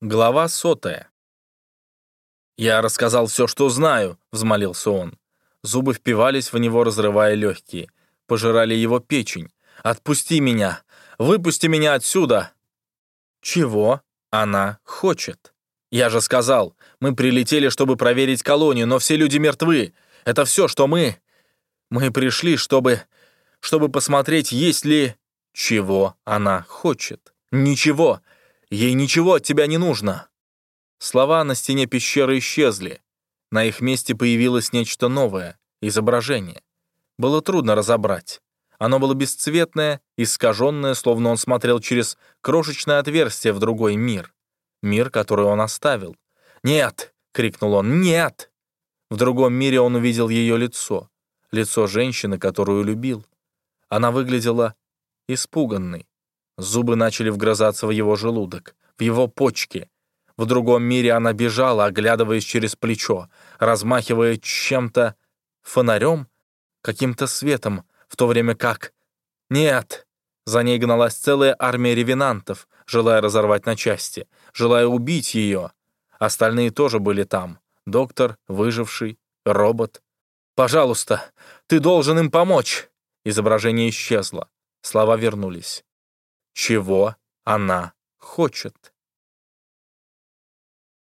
Глава сотая. «Я рассказал все, что знаю», — взмолился он. Зубы впивались в него, разрывая легкие. Пожирали его печень. «Отпусти меня! Выпусти меня отсюда!» «Чего она хочет?» «Я же сказал, мы прилетели, чтобы проверить колонию, но все люди мертвы. Это все, что мы... Мы пришли, чтобы... чтобы посмотреть, есть ли... Чего она хочет? Ничего. Ей ничего от тебя не нужно». Слова на стене пещеры исчезли. На их месте появилось нечто новое — изображение. Было трудно разобрать. Оно было бесцветное, искаженное, словно он смотрел через крошечное отверстие в другой мир. Мир, который он оставил. «Нет!» — крикнул он. «Нет!» В другом мире он увидел ее лицо. Лицо женщины, которую любил. Она выглядела испуганной. Зубы начали вгрызаться в его желудок, в его почки. В другом мире она бежала, оглядываясь через плечо, размахивая чем-то фонарем, каким-то светом, в то время как... Нет! За ней гналась целая армия ревенантов, желая разорвать на части, желая убить ее. Остальные тоже были там. Доктор, выживший, робот. «Пожалуйста, ты должен им помочь!» Изображение исчезло. Слова вернулись чего она хочет.